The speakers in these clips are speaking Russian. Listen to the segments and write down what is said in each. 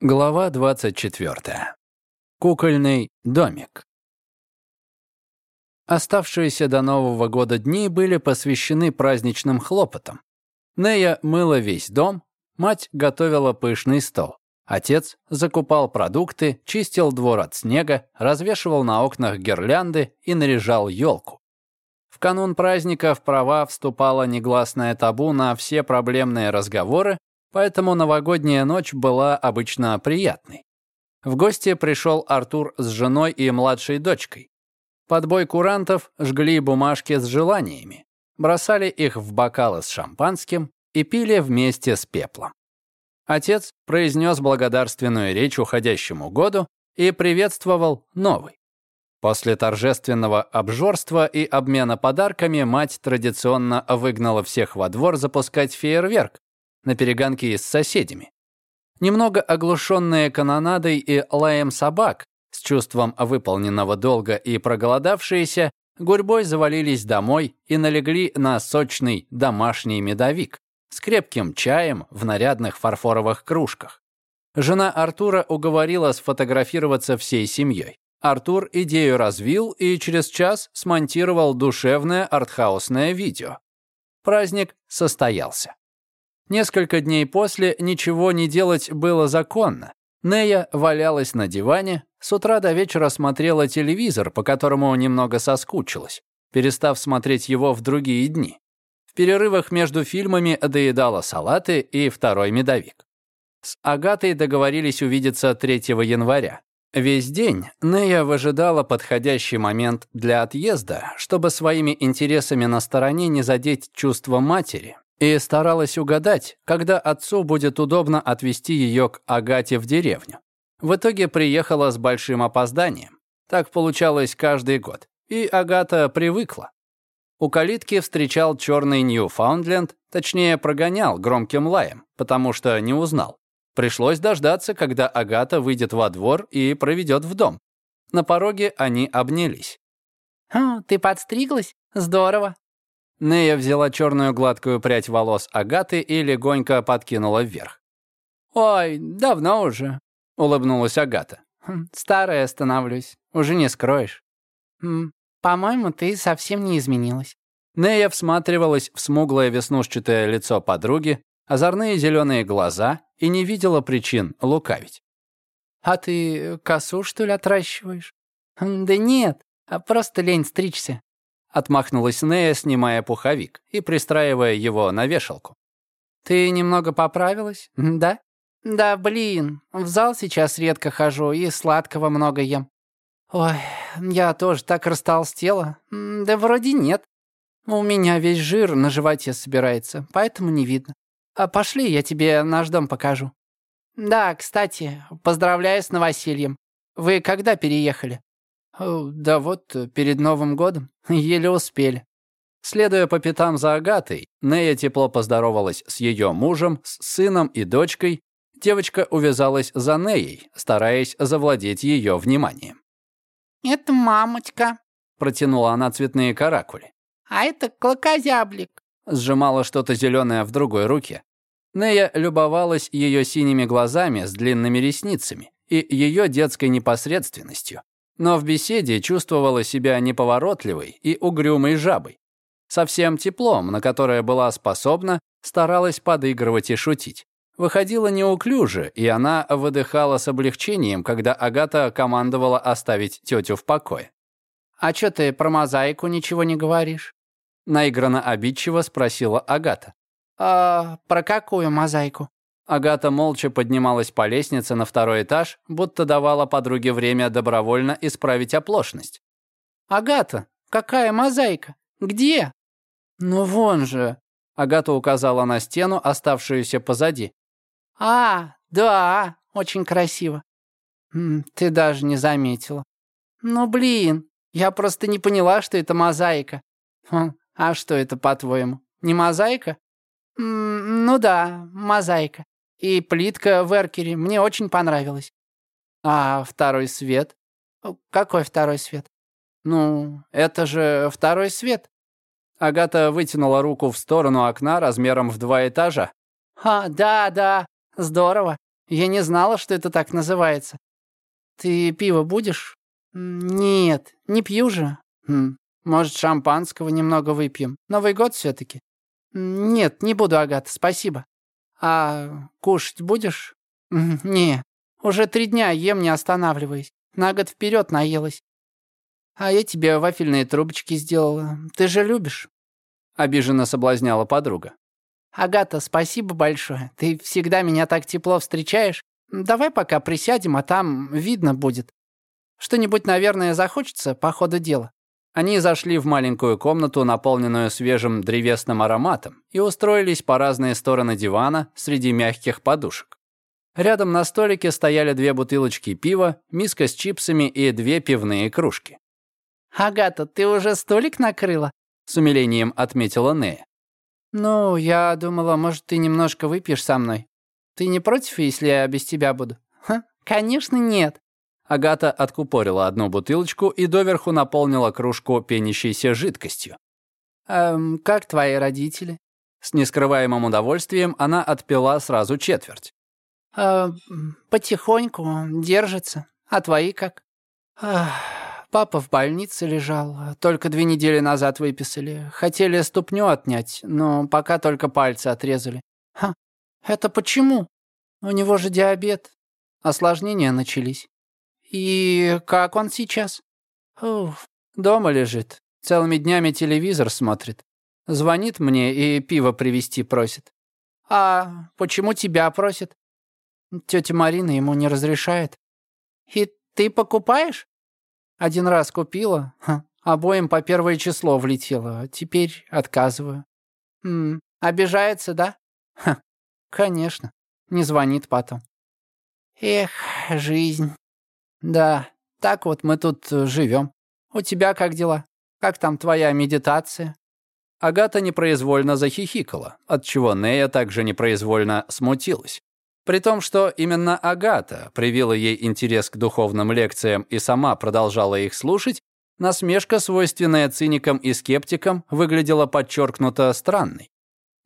Глава 24. Кукольный домик. Оставшиеся до Нового года дни были посвящены праздничным хлопотам. Нея мыла весь дом, мать готовила пышный стол. Отец закупал продукты, чистил двор от снега, развешивал на окнах гирлянды и наряжал елку. В канун праздника в права вступало негласное табу на все проблемные разговоры, Поэтому новогодняя ночь была обычно приятной. В гости пришел Артур с женой и младшей дочкой. Под бой курантов жгли бумажки с желаниями, бросали их в бокалы с шампанским и пили вместе с пеплом. Отец произнес благодарственную речь уходящему году и приветствовал новый. После торжественного обжорства и обмена подарками мать традиционно выгнала всех во двор запускать фейерверк, на перегонки с соседями. Немного оглушенные канонадой и лаем собак, с чувством выполненного долга и проголодавшиеся, гурьбой завалились домой и налегли на сочный домашний медовик с крепким чаем в нарядных фарфоровых кружках. Жена Артура уговорила сфотографироваться всей семьей. Артур идею развил и через час смонтировал душевное артхаусное видео. Праздник состоялся. Несколько дней после ничего не делать было законно. Нея валялась на диване, с утра до вечера смотрела телевизор, по которому немного соскучилась, перестав смотреть его в другие дни. В перерывах между фильмами доедала салаты и второй медовик. С Агатой договорились увидеться 3 января. Весь день Нея выжидала подходящий момент для отъезда, чтобы своими интересами на стороне не задеть чувства матери, и старалась угадать, когда отцу будет удобно отвезти ее к Агате в деревню. В итоге приехала с большим опозданием. Так получалось каждый год. И Агата привыкла. У калитки встречал черный Ньюфаундленд, точнее, прогонял громким лаем, потому что не узнал. Пришлось дождаться, когда Агата выйдет во двор и проведет в дом. На пороге они обнялись. «О, ты подстриглась? Здорово!» Нея взяла черную гладкую прядь волос Агаты и легонько подкинула вверх. «Ой, давно уже», — улыбнулась Агата. «Хм, «Старая становлюсь, уже не скроешь». «По-моему, ты совсем не изменилась». Нея всматривалась в смуглое веснушчатое лицо подруги, озорные зеленые глаза и не видела причин лукавить. «А ты косу, что ли, отращиваешь?» «Да нет, а просто лень стричься. Отмахнулась Нея, снимая пуховик и пристраивая его на вешалку. «Ты немного поправилась, да?» «Да, блин, в зал сейчас редко хожу и сладкого много ем». «Ой, я тоже так растолстела. Да вроде нет. У меня весь жир на животе собирается, поэтому не видно. А пошли, я тебе наш дом покажу». «Да, кстати, поздравляю с новосельем. Вы когда переехали?» «Да вот, перед Новым годом. Еле успели». Следуя по пятам за Агатой, Нея тепло поздоровалась с ее мужем, с сыном и дочкой. Девочка увязалась за Неей, стараясь завладеть ее вниманием. «Это мамочка», — протянула она цветные каракули. «А это клокозяблик», — сжимала что-то зеленое в другой руке. Нея любовалась ее синими глазами с длинными ресницами и ее детской непосредственностью но в беседе чувствовала себя неповоротливой и угрюмой жабой. Совсем теплом, на которое была способна, старалась подыгрывать и шутить. Выходила неуклюже, и она выдыхала с облегчением, когда Агата командовала оставить тетю в покое. «А чё ты про мозаику ничего не говоришь?» Наигранно обидчиво спросила Агата. «А про какую мозаику?» Агата молча поднималась по лестнице на второй этаж, будто давала подруге время добровольно исправить оплошность. «Агата, какая мозаика? Где?» «Ну вон же!» Агата указала на стену, оставшуюся позади. «А, да, очень красиво». «Ты даже не заметила». «Ну блин, я просто не поняла, что это мозаика». «А что это, по-твоему, не мозаика?» «Ну да, мозаика. И плитка в эркере мне очень понравилась. А второй свет? Какой второй свет? Ну, это же второй свет. Агата вытянула руку в сторону окна размером в два этажа. А, да, да, здорово. Я не знала, что это так называется. Ты пиво будешь? Нет, не пью же. Хм. Может, шампанского немного выпьем? Новый год все-таки. Нет, не буду, Агата, спасибо. А кушать будешь? Не, уже три дня ем, не останавливаясь. На год вперед наелась. А я тебе вафельные трубочки сделала. Ты же любишь. Обиженно соблазняла подруга. «Агата, спасибо большое. Ты всегда меня так тепло встречаешь. Давай пока присядем, а там видно будет. Что-нибудь, наверное, захочется по ходу дела». Они зашли в маленькую комнату, наполненную свежим древесным ароматом, и устроились по разные стороны дивана среди мягких подушек. Рядом на столике стояли две бутылочки пива, миска с чипсами и две пивные кружки. «Агата, ты уже столик накрыла?» — с умилением отметила Нея. «Ну, я думала, может, ты немножко выпьешь со мной. Ты не против, если я без тебя буду?» Ха, «Конечно, нет». Агата откупорила одну бутылочку и доверху наполнила кружку пенящейся жидкостью. «Эм, как твои родители?» С нескрываемым удовольствием она отпила сразу четверть. «Э, потихоньку, держится. А твои как?» Ах, Папа в больнице лежал, только две недели назад выписали. Хотели ступню отнять, но пока только пальцы отрезали. Ха, это почему? У него же диабет. Осложнения начались. И как он сейчас? Уф, дома лежит. Целыми днями телевизор смотрит. Звонит мне и пиво привезти просит. А почему тебя просит? Тетя Марина ему не разрешает. И ты покупаешь? Один раз купила, ха, обоим по первое число влетело, а теперь отказываю. М обижается, да? Ха, конечно, не звонит потом. Эх, жизнь. Да, так вот мы тут э, живем. У тебя как дела? Как там твоя медитация? Агата непроизвольно захихикала, отчего Нея также непроизвольно смутилась. При том, что именно Агата привила ей интерес к духовным лекциям и сама продолжала их слушать, насмешка, свойственная циникам и скептикам, выглядела подчеркнуто странной.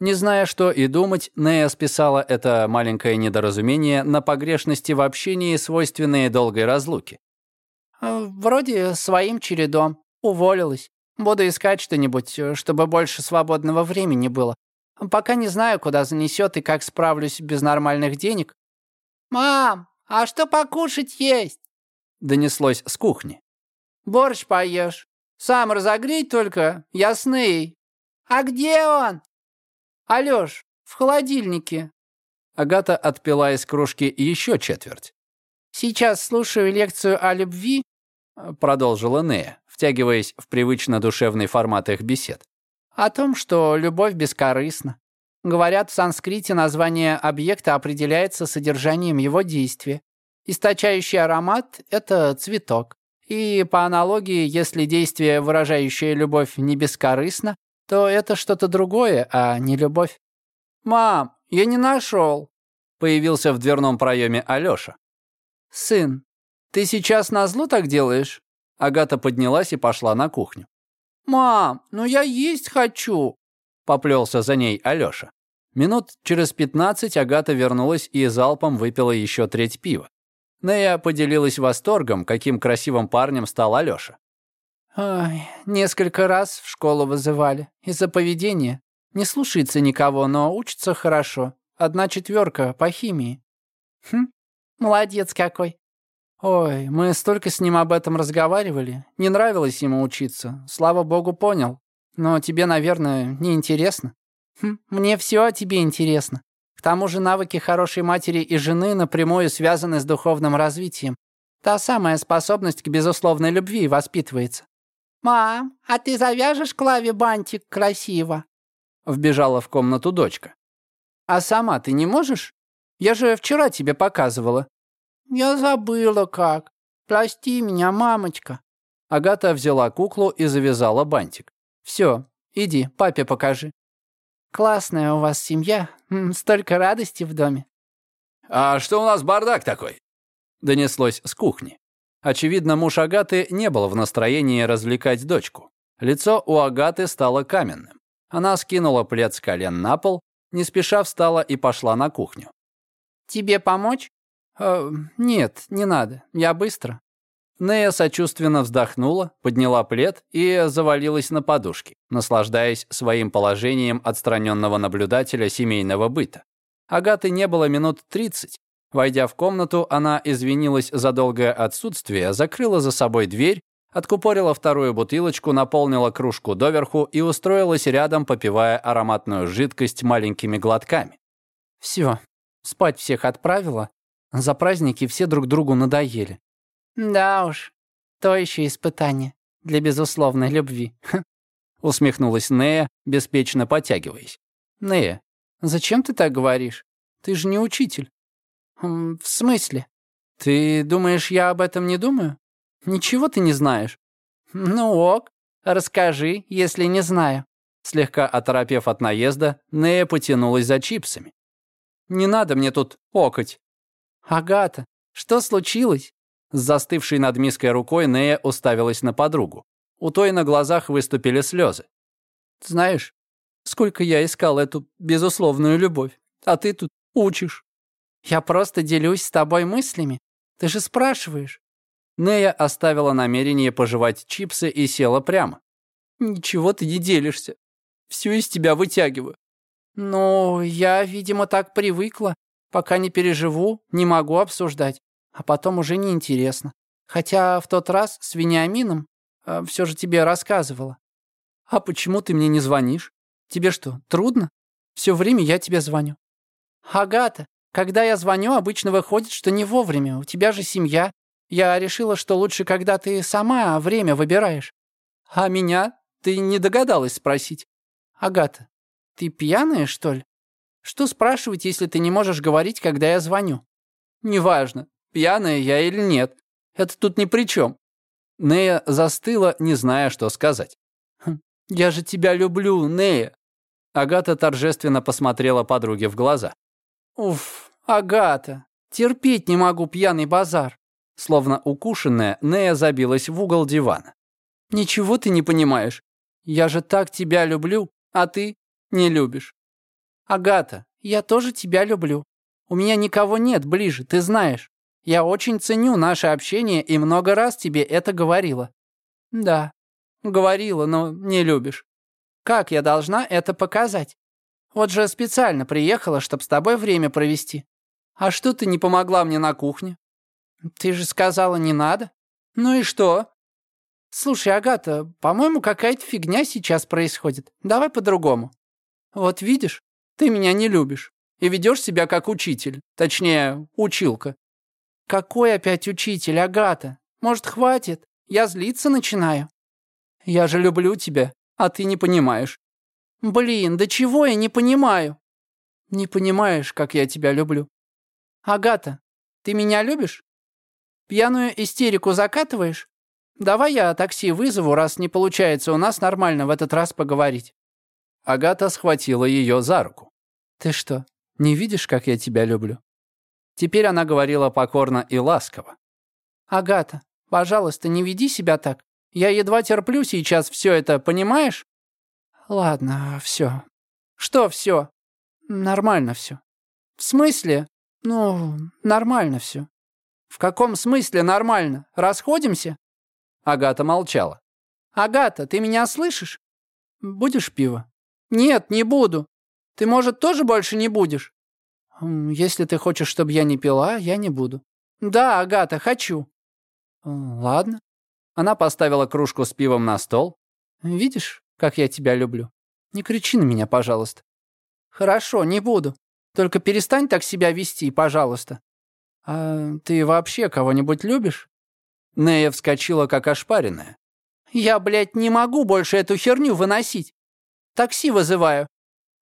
Не зная, что и думать, Нея списала это маленькое недоразумение на погрешности в общении, свойственные долгой разлуке. «Э, «Вроде своим чередом. Уволилась. Буду искать что-нибудь, э, чтобы больше свободного времени было. Пока не знаю, куда занесет и как справлюсь без нормальных денег. «Мам, а что покушать есть?» Донеслось с кухни. «Борщ поешь. Сам разогреть только, ясный. А где он?» «Алёш, в холодильнике». Агата отпила из кружки еще четверть. «Сейчас слушаю лекцию о любви», — продолжила Нея, втягиваясь в привычно душевный формат их бесед. О том, что любовь бескорыстна. Говорят, в санскрите название объекта определяется содержанием его действия. Источающий аромат — это цветок. И по аналогии, если действие, выражающее любовь, не бескорыстно, то это что-то другое, а не любовь. «Мам, я не нашел!» Появился в дверном проеме Алёша. «Сын, ты сейчас на зло так делаешь?» Агата поднялась и пошла на кухню. «Мам, ну я есть хочу!» Поплелся за ней Алёша. Минут через пятнадцать Агата вернулась и залпом выпила еще треть пива. Нея поделилась восторгом, каким красивым парнем стал Алёша. «Ой, несколько раз в школу вызывали. Из-за поведения. Не слушается никого, но учится хорошо. Одна четверка по химии». «Хм, молодец какой. «Ой, мы столько с ним об этом разговаривали. Не нравилось ему учиться. Слава богу, понял. Но тебе, наверное, не интересно». Хм, «Мне все о тебе интересно. К тому же навыки хорошей матери и жены напрямую связаны с духовным развитием. Та самая способность к безусловной любви воспитывается». «Мам, а ты завяжешь Клаве бантик красиво?» Вбежала в комнату дочка. «А сама ты не можешь? Я же вчера тебе показывала. «Я забыла как. Прости меня, мамочка». Агата взяла куклу и завязала бантик. «Все, иди, папе покажи». «Классная у вас семья. Столько радости в доме». «А что у нас бардак такой?» Донеслось с кухни. Очевидно, муж Агаты не был в настроении развлекать дочку. Лицо у Агаты стало каменным. Она скинула плед с колен на пол, не спеша встала и пошла на кухню. Тебе помочь?» э, «Нет, не надо. Я быстро». Нея сочувственно вздохнула, подняла плед и завалилась на подушки, наслаждаясь своим положением отстраненного наблюдателя семейного быта. Агаты не было минут тридцать. Войдя в комнату, она извинилась за долгое отсутствие, закрыла за собой дверь, откупорила вторую бутылочку, наполнила кружку доверху и устроилась рядом, попивая ароматную жидкость маленькими глотками. «Все, спать всех отправила. За праздники все друг другу надоели». «Да уж, то еще испытание для безусловной любви», усмехнулась Нея, беспечно потягиваясь. «Нея, зачем ты так говоришь? Ты же не учитель». «В смысле? Ты думаешь, я об этом не думаю? Ничего ты не знаешь?» «Ну ок, расскажи, если не знаю». Слегка оторопев от наезда, Нея потянулась за чипсами. «Не надо мне тут окать». «Агата, что случилось?» С застывшей над миской рукой Нея уставилась на подругу. У той на глазах выступили слезы. «Знаешь, сколько я искал эту безусловную любовь, а ты тут учишь». «Я просто делюсь с тобой мыслями. Ты же спрашиваешь». Нея оставила намерение пожевать чипсы и села прямо. «Ничего ты не делишься. Всё из тебя вытягиваю». «Ну, я, видимо, так привыкла. Пока не переживу, не могу обсуждать. А потом уже неинтересно. Хотя в тот раз с Вениамином э, все же тебе рассказывала. А почему ты мне не звонишь? Тебе что, трудно? Все время я тебе звоню. Агата, когда я звоню, обычно выходит, что не вовремя. У тебя же семья. Я решила, что лучше, когда ты сама время выбираешь. А меня ты не догадалась спросить. Агата, ты пьяная, что ли? Что спрашивать, если ты не можешь говорить, когда я звоню? Неважно, пьяная я или нет. Это тут ни при чем. Нея застыла, не зная, что сказать. Хм, «Я же тебя люблю, Нея!» Агата торжественно посмотрела подруге в глаза. «Уф, Агата, терпеть не могу пьяный базар!» Словно укушенная, Нея забилась в угол дивана. «Ничего ты не понимаешь. Я же так тебя люблю, а ты не любишь. Агата, я тоже тебя люблю. У меня никого нет ближе, ты знаешь. Я очень ценю наше общение и много раз тебе это говорила». «Да, говорила, но не любишь. Как я должна это показать? Вот же специально приехала, чтобы с тобой время провести. А что ты не помогла мне на кухне? Ты же сказала, не надо. Ну и что? Слушай, Агата, по-моему, какая-то фигня сейчас происходит. Давай по-другому. Вот видишь, ты меня не любишь и ведешь себя как учитель, точнее, училка. Какой опять учитель, Агата? Может, хватит? Я злиться начинаю. Я же люблю тебя, а ты не понимаешь. Блин, да чего я не понимаю? Не понимаешь, как я тебя люблю. Агата, ты меня любишь? Пьяную истерику закатываешь? Давай я такси вызову, раз не получается у нас нормально в этот раз поговорить. Агата схватила ее за руку. Ты что, не видишь, как я тебя люблю? Теперь она говорила покорно и ласково. Агата, пожалуйста, не веди себя так. Я едва терплю сейчас все это, понимаешь? Ладно, все. Что все? Нормально все. В смысле? Ну, нормально все. В каком смысле нормально? Расходимся? Агата молчала. Агата, ты меня слышишь? Будешь пиво? Нет, не буду. Ты, может, тоже больше не будешь? Если ты хочешь, чтобы я не пила, я не буду. Да, Агата, хочу. Ладно. Она поставила кружку с пивом на стол. Видишь, как я тебя люблю. Не кричи на меня, пожалуйста». «Хорошо, не буду. Только перестань так себя вести, пожалуйста». «А ты вообще кого-нибудь любишь?» Нея вскочила, как ошпаренная. «Я, блядь, не могу больше эту херню выносить. Такси вызываю».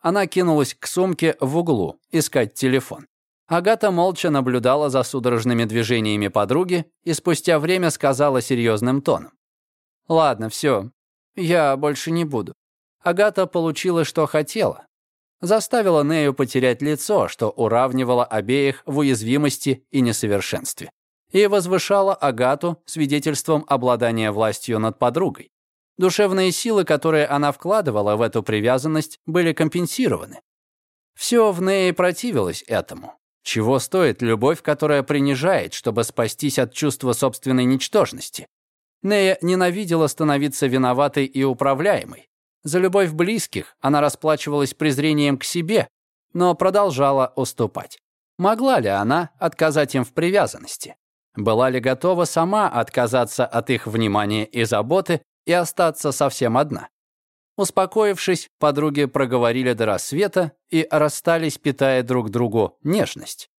Она кинулась к сумке в углу, искать телефон. Агата молча наблюдала за судорожными движениями подруги и спустя время сказала серьезным тоном. «Ладно, все, я больше не буду. Агата получила, что хотела. Заставила Нею потерять лицо, что уравнивало обеих в уязвимости и несовершенстве. И возвышала Агату свидетельством обладания властью над подругой. Душевные силы, которые она вкладывала в эту привязанность, были компенсированы. Все в Нее противилось этому. Чего стоит любовь, которая принижает, чтобы спастись от чувства собственной ничтожности? Нея ненавидела становиться виноватой и управляемой. За любовь близких она расплачивалась презрением к себе, но продолжала уступать. Могла ли она отказать им в привязанности? Была ли готова сама отказаться от их внимания и заботы и остаться совсем одна? Успокоившись, подруги проговорили до рассвета и расстались, питая друг другу нежность.